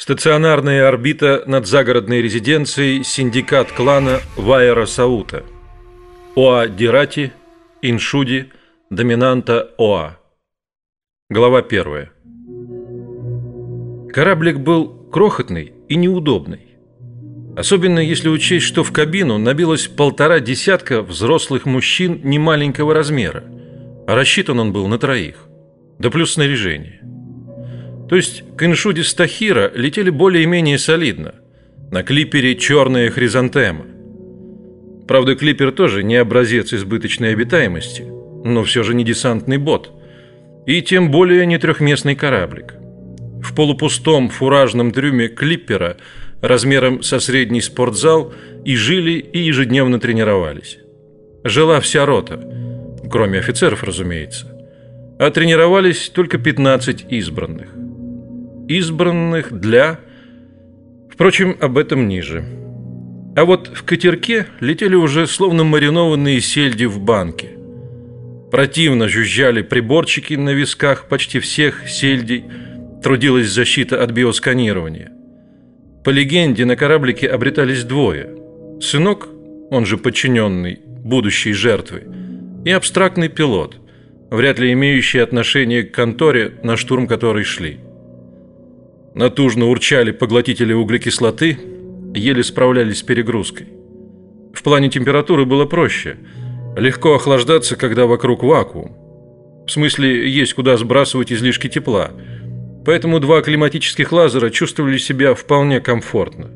Стационарная орбита над загородной резиденцией синдикат клана Вайера Саута. Оа Дирати, Иншуди, доминанта Оа. Глава 1. Кораблик был крохотный и неудобный. Особенно если учесть, что в кабину набилось полтора десятка взрослых мужчин немаленького размера, а рассчитан он был на троих, да плюс снаряжение. То есть к Иншуде Стахира летели более-менее солидно. На клипере черная хризантема. Правда, клипер тоже не образец избыточной обитаемости, но все же не десантный бот. И тем более не трехместный кораблик. В полупустом фуражном трюме клипера размером со средний спортзал и жили, и ежедневно тренировались. Жила вся рота, кроме офицеров, разумеется. А тренировались только 15 избранных избранных для... Впрочем, об этом ниже. А вот в катерке летели уже словно маринованные сельди в банке. Противно жужжали приборчики на висках почти всех сельдей, трудилась защита от биосканирования. По легенде, на кораблике обретались двое. Сынок, он же подчиненный, будущей жертвы, и абстрактный пилот, вряд ли имеющий отношение к конторе, на штурм которой шли. Натужно урчали поглотители углекислоты, еле справлялись с перегрузкой. В плане температуры было проще. Легко охлаждаться, когда вокруг вакуум. В смысле, есть куда сбрасывать излишки тепла. Поэтому два климатических лазера чувствовали себя вполне комфортно.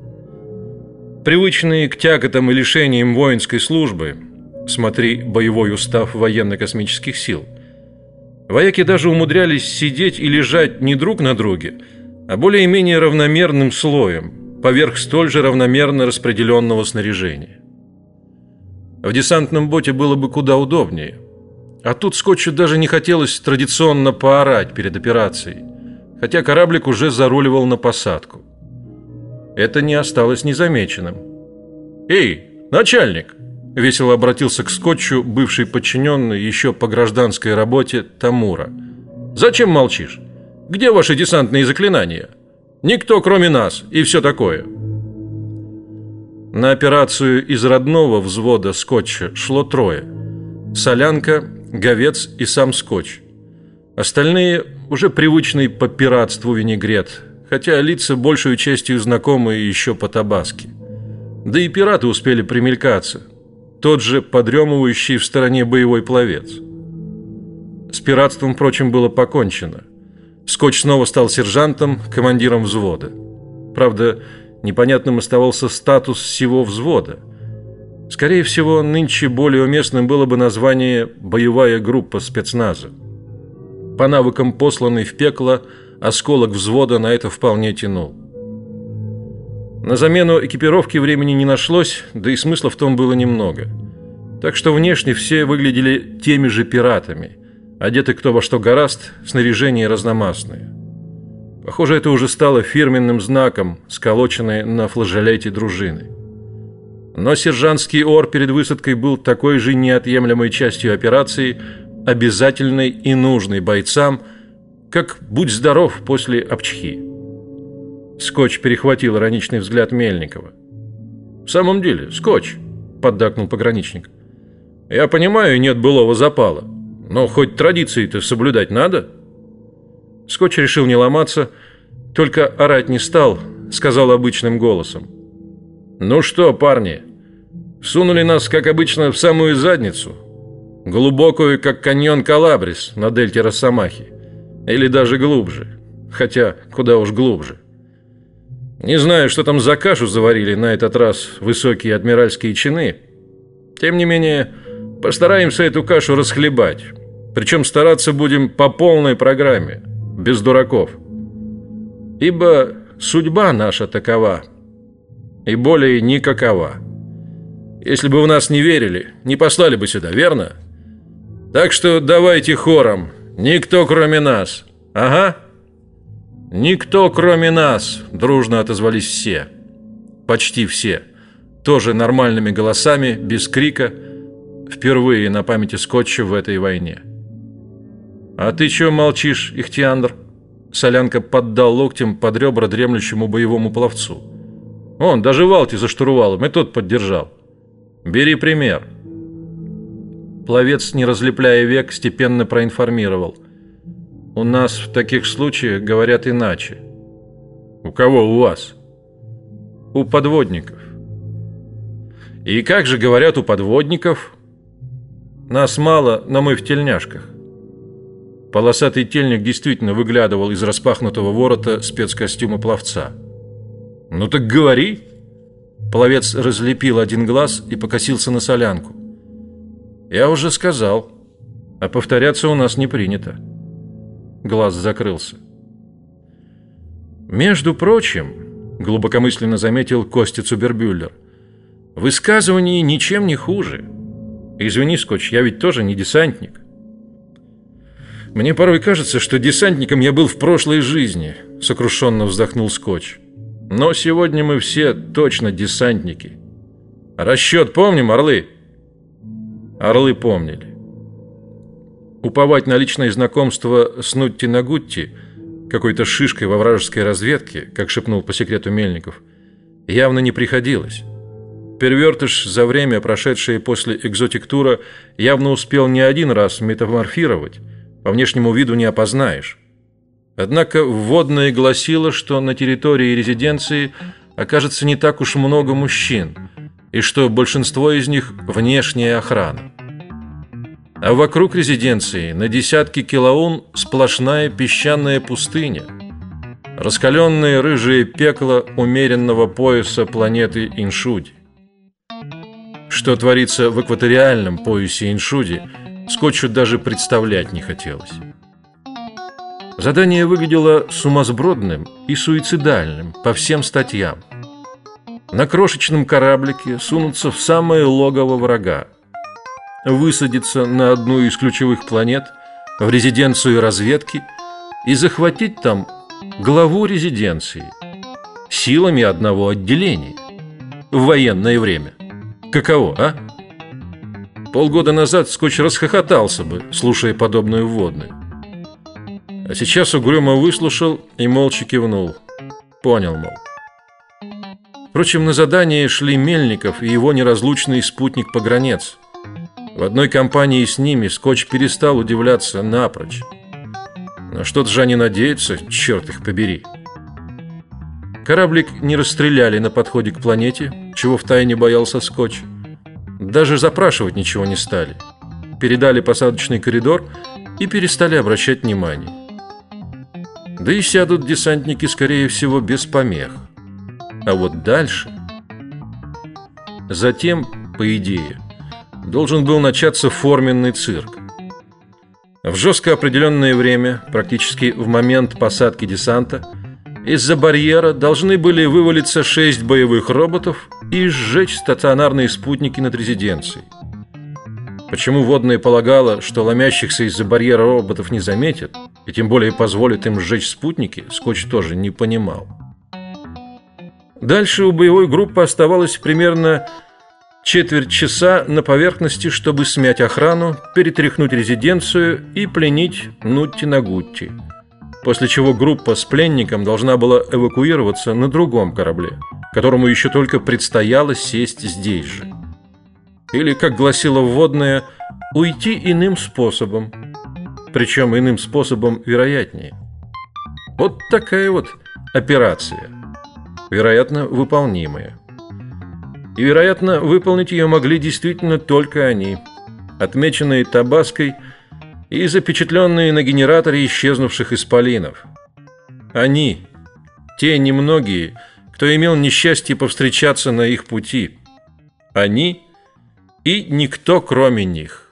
Привычные к тяготам и лишениям воинской службы, смотри боевой устав военно-космических сил, вояки даже умудрялись сидеть и лежать не друг на друге, а более-менее равномерным слоем, поверх столь же равномерно распределенного снаряжения. В десантном боте было бы куда удобнее. А тут Скотчу даже не хотелось традиционно поорать перед операцией, хотя кораблик уже заруливал на посадку. Это не осталось незамеченным. «Эй, начальник!» – весело обратился к Скотчу бывший подчиненный еще по гражданской работе Тамура. «Зачем молчишь?» Где ваши десантные заклинания? Никто, кроме нас, и все такое. На операцию из родного взвода скотча шло трое: Солянка, Говец и сам скотч. Остальные уже привычный по пиратству винегрет, хотя лица большую частью знакомые еще по табаске. Да и пираты успели примелькаться. Тот же подремывающий в стороне боевой пловец. С пиратством, впрочем, было покончено. Скотч снова стал сержантом, командиром взвода. Правда, непонятным оставался статус всего взвода. Скорее всего, нынче более уместным было бы название «боевая группа спецназа». По навыкам, посланный в пекло, осколок взвода на это вполне тянул. На замену экипировки времени не нашлось, да и смысла в том было немного. Так что внешне все выглядели теми же пиратами – Одеты кто во что гораст, снаряжение разномастное. Похоже, это уже стало фирменным знаком, сколоченной на флажолете дружины. Но сержантский ор перед высадкой был такой же неотъемлемой частью операции, обязательной и нужной бойцам, как «будь здоров» после обчхи. Скотч перехватил ироничный взгляд Мельникова. «В самом деле, скотч», — поддакнул пограничник. «Я понимаю, нет былого запала. Но хоть традиции-то соблюдать надо. Скотч решил не ломаться, только орать не стал, сказал обычным голосом. «Ну что, парни, сунули нас, как обычно, в самую задницу, глубокую, как каньон Калабрис на дельте Росомахи, или даже глубже, хотя куда уж глубже. Не знаю, что там за кашу заварили на этот раз высокие адмиральские чины, тем не менее, постараемся эту кашу расхлебать». Причем стараться будем по полной программе, без дураков. Ибо судьба наша такова, и более никакова. Если бы в нас не верили, не послали бы сюда, верно? Так что давайте хором, никто кроме нас. Ага. Никто кроме нас, дружно отозвались все. Почти все. Тоже нормальными голосами, без крика, впервые на памяти скотча в этой войне. «А ты чего молчишь, Ихтиандр?» – Солянка поддал локтем под ребра дремлющему боевому пловцу. Он даже Валти за штурвалом, и тот поддержал. Бери пример. Пловец, не разлепляя век, степенно проинформировал. У нас в таких случаях говорят иначе. У кого у вас? У подводников. И как же говорят у подводников? Нас мало, но мы в тельняшках. Полосатый тельник действительно выглядывал из распахнутого ворота спецкостюма пловца. Ну так говори. Пловец разлепил один глаз и покосился на солянку. Я уже сказал, а повторяться у нас не принято. Глаз закрылся. Между прочим, глубокомысленно заметил Костя Цубербюллер, высказывание ничем не хуже. Извини, Скотч, я ведь тоже не десантник. Мне порой кажется, что десантником я был в прошлой жизни, сокрушенно вздохнул Скотч. Но сегодня мы все точно десантники. Расчет помним, орлы? Орлы помнили. Уповать на личное знакомство с Нутти Нагутти, какой-то шишкой во вражеской разведке, как шепнул по секрету Мельников, явно не приходилось. Первертыш за время, прошедшее после экзотик-тура, явно успел не один раз метаморфировать, по внешнему виду не опознаешь. Однако вводное гласило, что на территории резиденции окажется не так уж много мужчин, и что большинство из них внешняя охрана. А вокруг резиденции на десятки килоун сплошная песчаная пустыня, раскаленное рыжее пекло умеренного пояса планеты Иншуди. Что творится в экваториальном поясе Иншуди – Скотчу даже представлять не хотелось. Задание выглядело сумасбродным и суицидальным по всем статьям. На крошечном кораблике сунуться в самое логово врага, высадиться на одну из ключевых планет, в резиденцию разведки и захватить там главу резиденции силами одного отделения в военное время. Каково, а? Полгода назад Скотч расхохотался бы, слушая подобную вводную. А сейчас угрюмо выслушал и молча кивнул. Понял, мол. Впрочем, на задание шли Мельников и его неразлучный спутник Погранец. В одной компании с ними Скотч перестал удивляться напрочь. На что-то же они надеются, черт их побери. Кораблик не расстреляли на подходе к планете, чего втайне боялся Скотч. Даже запрашивать ничего не стали. Передали посадочный коридор и перестали обращать внимание. Да и сядут десантники, скорее всего, без помех. А вот дальше... Затем, по идее, должен был начаться форменный цирк. В жестко определенное время, практически в момент посадки десанта, из-за барьера должны были вывалиться шесть боевых роботов и сжечь стационарные спутники над резиденцией. Почему водная полагала, что ломящихся из-за барьера роботов не заметят, и тем более позволит им сжечь спутники, Скотч тоже не понимал. Дальше у боевой группы оставалось примерно четверть часа на поверхности, чтобы смять охрану, перетряхнуть резиденцию и пленить Нутти Нагутти – после чего группа с пленником должна была эвакуироваться на другом корабле, которому еще только предстояло сесть здесь же. Или, как гласила вводная, уйти иным способом, причем иным способом вероятнее. Вот такая вот операция, вероятно, выполнимая. И, вероятно, выполнить ее могли действительно только они, отмеченные Табаской – и запечатленные на генераторе исчезнувших исполинов. Они, те немногие, кто имел несчастье повстречаться на их пути. Они и никто кроме них.